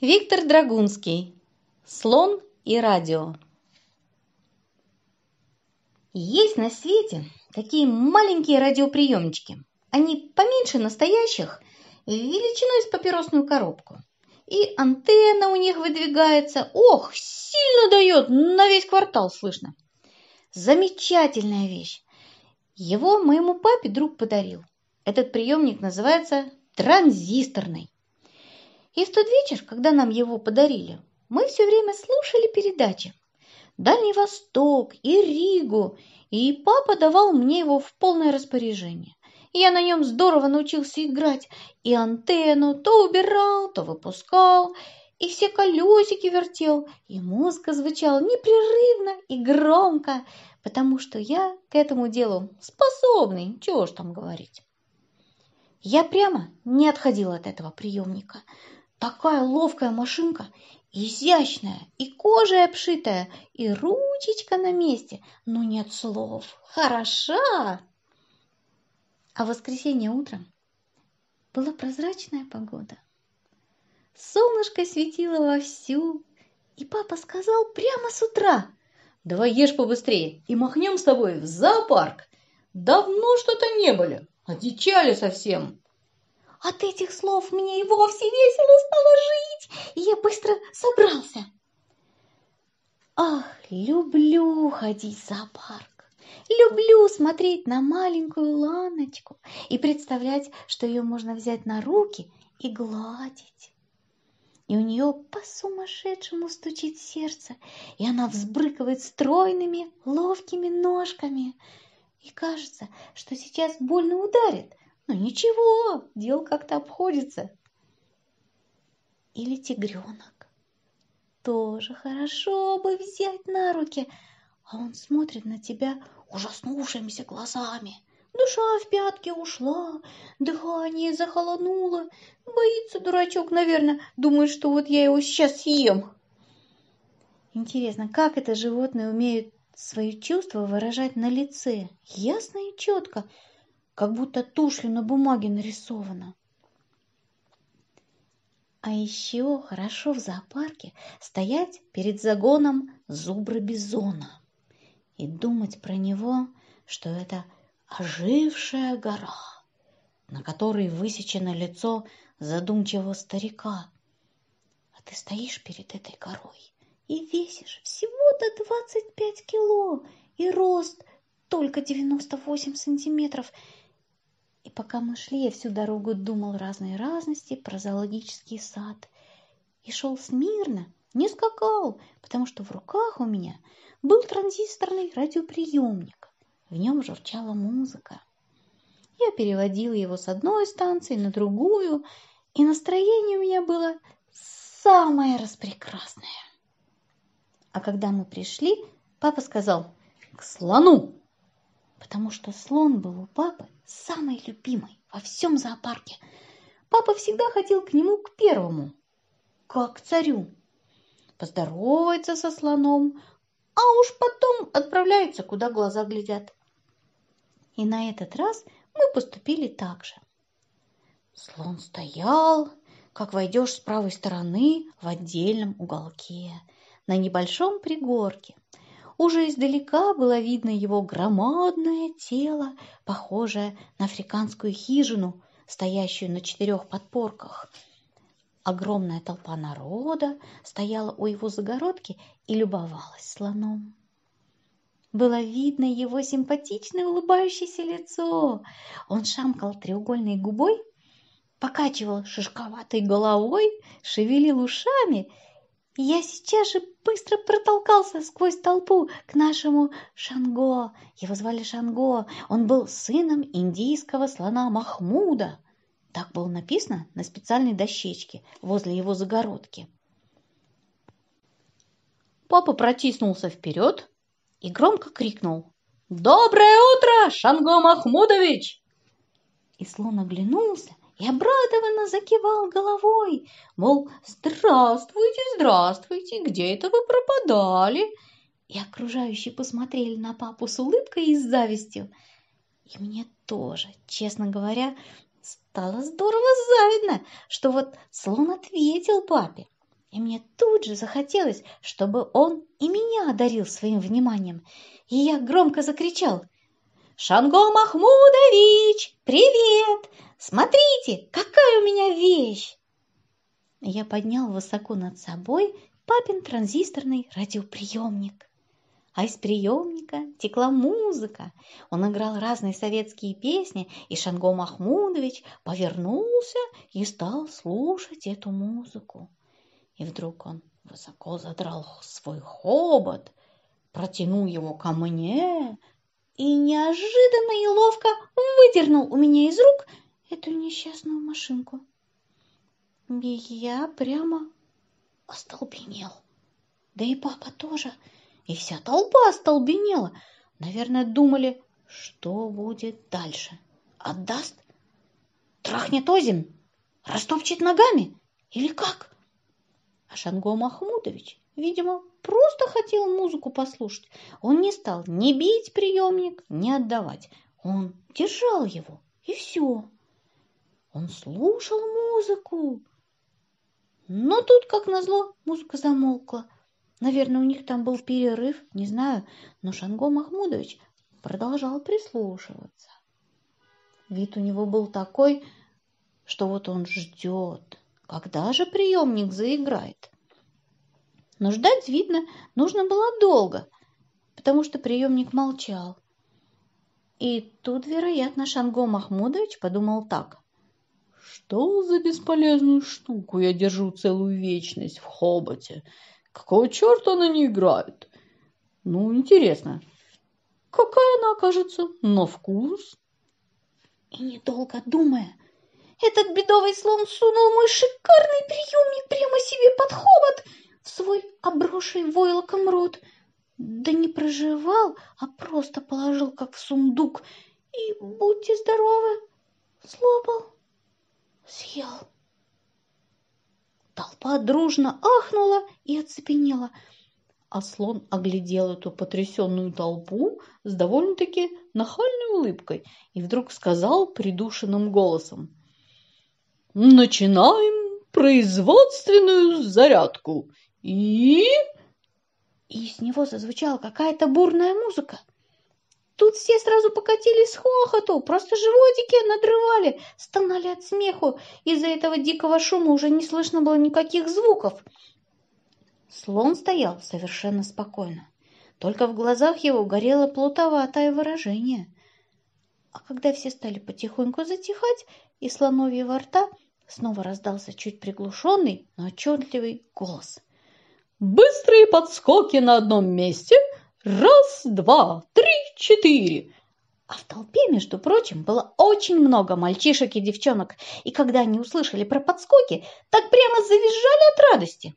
Виктор Драгунский. Слон и радио. Есть на свете такие маленькие радиоприемнички. Они поменьше настоящих, величиной с папиросную коробку. И антенна у них выдвигается. Ох, сильно дает, на весь квартал слышно. Замечательная вещь. Его моему папе друг подарил. Этот приемник называется транзисторный. И в тот вечер, когда нам его подарили, мы все время слушали передачи. Дальний Восток и Ригу, и папа давал мне его в полное распоряжение. Я на нем здорово научился играть, и антенну то убирал, то выпускал, и все колесики вертел, и музыка звучала непрерывно и громко, потому что я к этому делу способный, чего ж там говорить. Я прямо не отходила от этого приемника – Такая ловкая машинка, изящная, и кожей обшитая, и ручечка на месте. Ну, нет слов. Хороша! А в воскресенье утром была прозрачная погода. Солнышко светило вовсю, и папа сказал прямо с утра. Давай ешь побыстрее и махнем с тобой в зоопарк. Давно что-то не были, одичали совсем. От этих слов мне и вовсе весело стало жить, и я быстро собрался. Ах, люблю ходить в зоопарк. Люблю смотреть на маленькую ланочку и представлять, что ее можно взять на руки и гладить. И у нее по-сумасшедшему стучит сердце, и она взбрыкивает стройными, ловкими ножками. И кажется, что сейчас больно ударит, ну ничего, дел как-то обходится. Или тигренок. Тоже хорошо бы взять на руки, а он смотрит на тебя ужаснувшимися глазами. Душа в пятки ушла, дыхание захолонуло. Боится дурачок, наверное, думает, что вот я его сейчас съем. Интересно, как это животное умеет свои чувства выражать на лице, ясно и четко, как будто тушью на бумаге нарисовано. А еще хорошо в зоопарке стоять перед загоном зубра-бизона и думать про него, что это ожившая гора, на которой высечено лицо задумчивого старика. А ты стоишь перед этой горой и весишь всего-то 25 кило, и рост только 98 сантиметров – пока мы шли, я всю дорогу думал разные разности про зоологический сад. И шел смирно, не скакал, потому что в руках у меня был транзисторный радиоприемник. В нем журчала музыка. Я переводила его с одной станции на другую, и настроение у меня было самое распрекрасное. А когда мы пришли, папа сказал «К слону!» Потому что слон был у папы самый любимый во всем зоопарке. Папа всегда ходил к нему к первому, как к царю. Поздоровается со слоном, а уж потом отправляется, куда глаза глядят. И на этот раз мы поступили так же. Слон стоял, как войдешь с правой стороны в отдельном уголке, на небольшом пригорке – уже издалека было видно его громадное тело, похожее на африканскую хижину, стоящую на четырех подпорках. Огромная толпа народа стояла у его загородки и любовалась слоном. Было видно его симпатичное улыбающееся лицо. Он шамкал треугольной губой, покачивал шишковатой головой, шевелил ушами – я сейчас же быстро протолкался сквозь толпу к нашему Шанго. Его звали Шанго. Он был сыном индийского слона Махмуда. Так было написано на специальной дощечке возле его загородки. Папа протиснулся вперед и громко крикнул. «Доброе утро, Шанго Махмудович!» И слон оглянулся и обрадованно закивал головой, мол, «Здравствуйте, здравствуйте, где это вы пропадали?» И окружающие посмотрели на папу с улыбкой и с завистью. И мне тоже, честно говоря, стало здорово завидно, что вот слон ответил папе. И мне тут же захотелось, чтобы он и меня одарил своим вниманием. И я громко закричал «Шанго Махмудович, привет! Смотрите, какая у меня вещь!» Я поднял высоко над собой папин транзисторный радиоприемник. А из приемника текла музыка. Он играл разные советские песни, и Шанго Махмудович повернулся и стал слушать эту музыку. И вдруг он высоко задрал свой хобот, протянул его ко мне и неожиданно и ловко выдернул у меня из рук эту несчастную машинку. Я прямо остолбенел. Да и папа тоже – и вся толпа остолбенела. Наверное, думали, что будет дальше. Отдаст? Трахнет озим? Растопчет ногами? Или как? А Шанго Махмудович, видимо, просто хотел музыку послушать. Он не стал ни бить приемник, ни отдавать. Он держал его, и все. Он слушал музыку. Но тут, как назло, музыка замолкла. Наверное, у них там был перерыв, не знаю, но Шанго Махмудович продолжал прислушиваться. Вид у него был такой, что вот он ждет, когда же приемник заиграет. Но ждать, видно, нужно было долго, потому что приемник молчал. И тут, вероятно, Шанго Махмудович подумал так. Что за бесполезную штуку я держу целую вечность в хоботе? Какого черта она не играет? Ну, интересно, какая она окажется на вкус? И недолго думая, этот бедовый слон сунул мой шикарный приемник прямо себе под хобот в свой обросший войлоком рот. Да не проживал, а просто положил как в сундук и, будьте здоровы, слопал, съел. Толпа дружно ахнула и оцепенела, а слон оглядел эту потрясенную толпу с довольно-таки нахальной улыбкой и вдруг сказал придушенным голосом «Начинаем производственную зарядку и...» И с него зазвучала какая-то бурная музыка. Тут все сразу покатились с хохоту, просто животики надрывали, стонали от смеху. Из-за этого дикого шума уже не слышно было никаких звуков. Слон стоял совершенно спокойно. Только в глазах его горело плутоватое выражение. А когда все стали потихоньку затихать, из слоновьего рта снова раздался чуть приглушенный, но отчетливый голос. «Быстрые подскоки на одном месте — Раз, два, три, четыре. А в толпе, между прочим, было очень много мальчишек и девчонок, и когда они услышали про подскоки, так прямо завизжали от радости.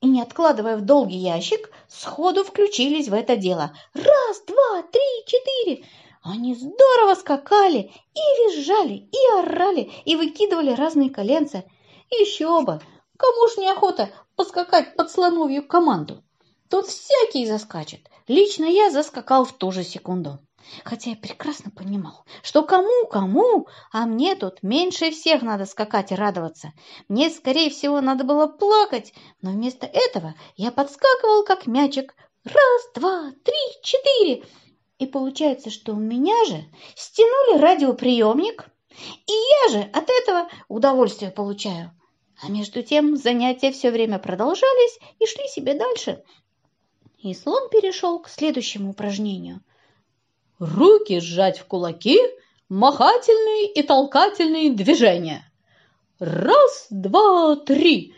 И, не откладывая в долгий ящик, сходу включились в это дело. Раз, два, три, четыре. Они здорово скакали и визжали, и орали, и выкидывали разные коленца. Еще бы! Кому ж неохота поскакать под слоновью команду? Тут всякий заскачет. Лично я заскакал в ту же секунду. Хотя я прекрасно понимал, что кому-кому, а мне тут меньше всех надо скакать и радоваться. Мне, скорее всего, надо было плакать, но вместо этого я подскакивал, как мячик. Раз, два, три, четыре. И получается, что у меня же стянули радиоприемник, и я же от этого удовольствие получаю. А между тем занятия все время продолжались и шли себе дальше. И слон перешел к следующему упражнению. Руки сжать в кулаки, махательные и толкательные движения. Раз, два, три.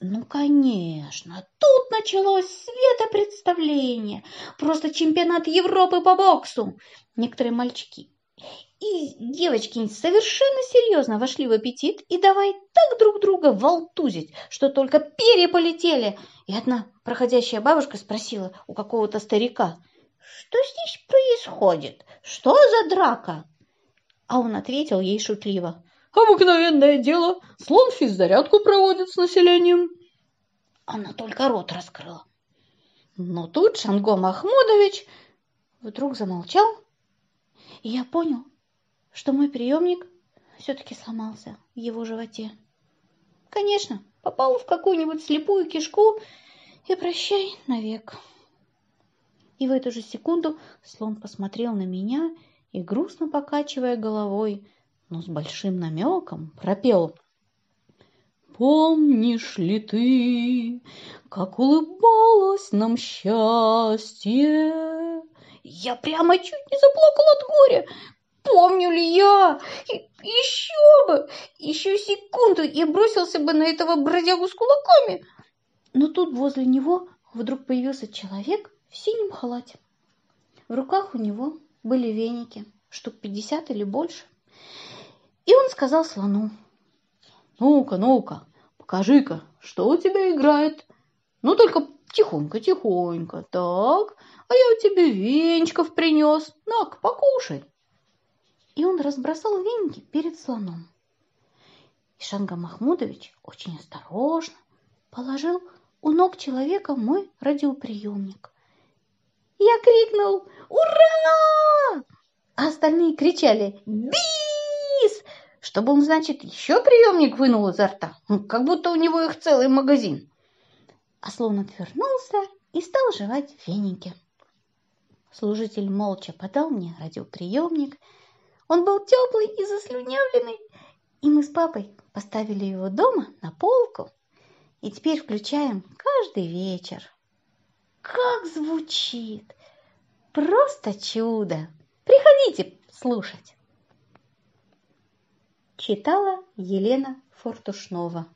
Ну, конечно, тут началось светопредставление. Просто чемпионат Европы по боксу. Некоторые мальчики и девочки совершенно серьезно вошли в аппетит и давай так друг друга волтузить, что только перья полетели. И одна проходящая бабушка спросила у какого-то старика, что здесь происходит? Что за драка? А он ответил ей шутливо, обыкновенное дело, слон физзарядку проводит с населением. Она только рот раскрыла. Но тут Шанго Махмудович вдруг замолчал, и я понял, что мой приемник все-таки сломался в его животе. Конечно, попал в какую-нибудь слепую кишку и прощай навек. И в эту же секунду слон посмотрел на меня и, грустно покачивая головой, но с большим намеком, пропел. Помнишь ли ты, как улыбалось нам счастье? Я прямо чуть не заплакал от горя. Помню ли я? И, еще бы! Еще секунду и бросился бы на этого бродягу с кулаками. Но тут возле него вдруг появился человек в синем халате. В руках у него были веники, штук пятьдесят или больше. И он сказал слону, «Ну-ка, ну-ка, покажи-ка, что у тебя играет? Ну, только тихонько, тихонько, так, а я у тебе венчиков принес, на-ка, покушай». И он разбросал веники перед слоном. И Шанга Махмудович очень осторожно положил у ног человека мой радиоприемник. Я крикнул «Ура!», а остальные кричали «Бис!», чтобы он, значит, еще приемник вынул изо рта, ну, как будто у него их целый магазин. А слон отвернулся и стал жевать феники. Служитель молча подал мне радиоприемник. Он был теплый и заслюнявленный, и мы с папой поставили его дома на полку и теперь включаем каждый вечер. Как звучит! Просто чудо! Приходите слушать. Читала Елена Фортушнова.